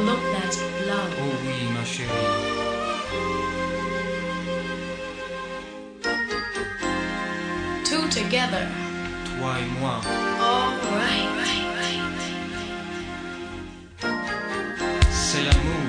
look that's love. Oh oui, ma chérie. Two together. Toi et moi. All right. C'est l'amour.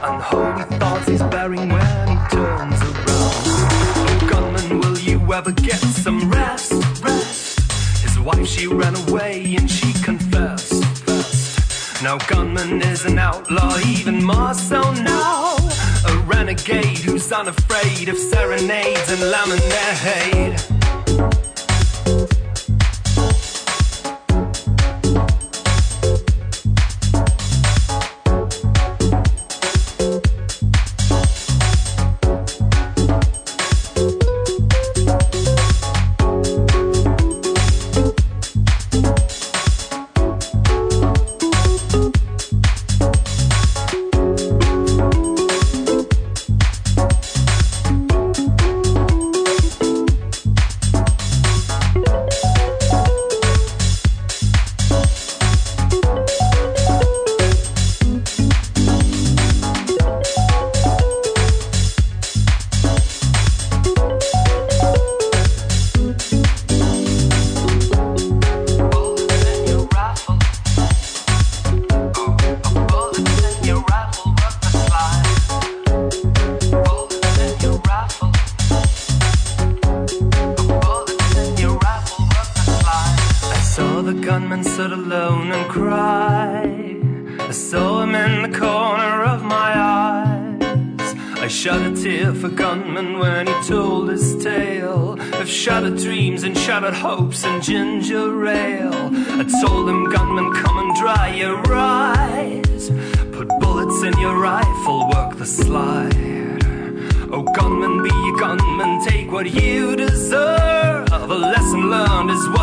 Unholy thoughts he's bearing when he turns around. Gunman, will you ever get some rest? Rest. His wife, she ran away and she confessed. First. Now, gunman is an outlaw, even more so now. A renegade who's unafraid of serenades and lemonade.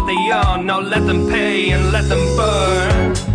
They are. Now let them pay and let them burn.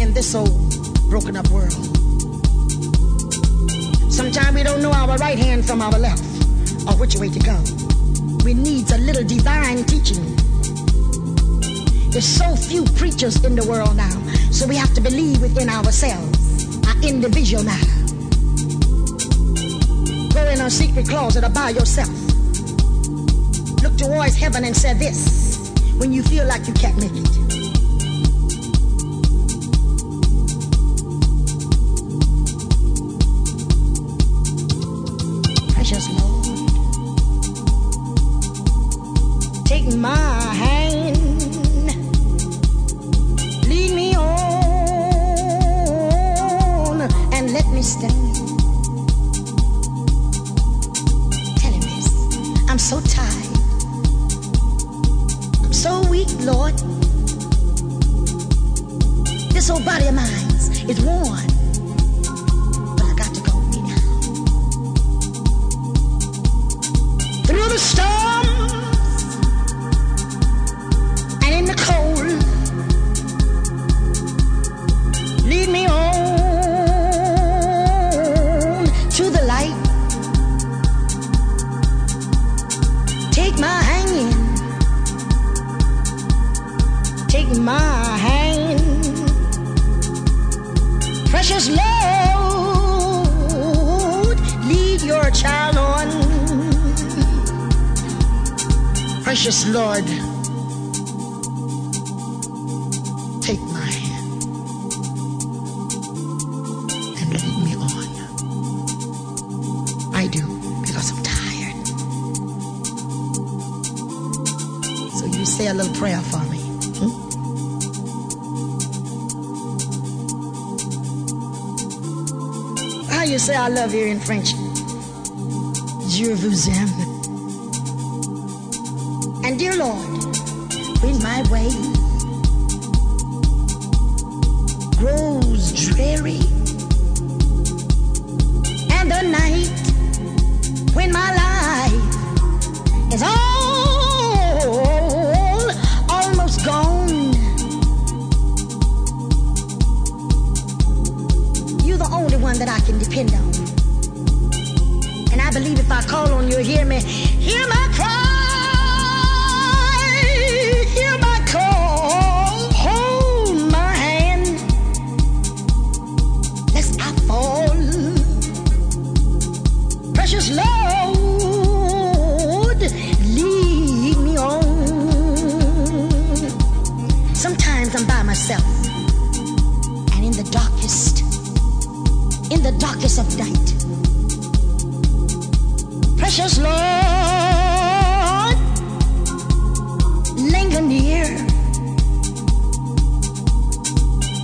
in this old broken up world. Sometimes we don't know our right hand from our left or which way to go. We need a little divine teaching. There's so few preachers in the world now, so we have to believe within ourselves, our individual matter. Go in a secret closet or by yourself. Look towards heaven and say this when you feel like you can't make it. French the darkest of night. Precious Lord, linger near.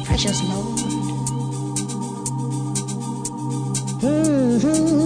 Precious Lord. Mm-hmm.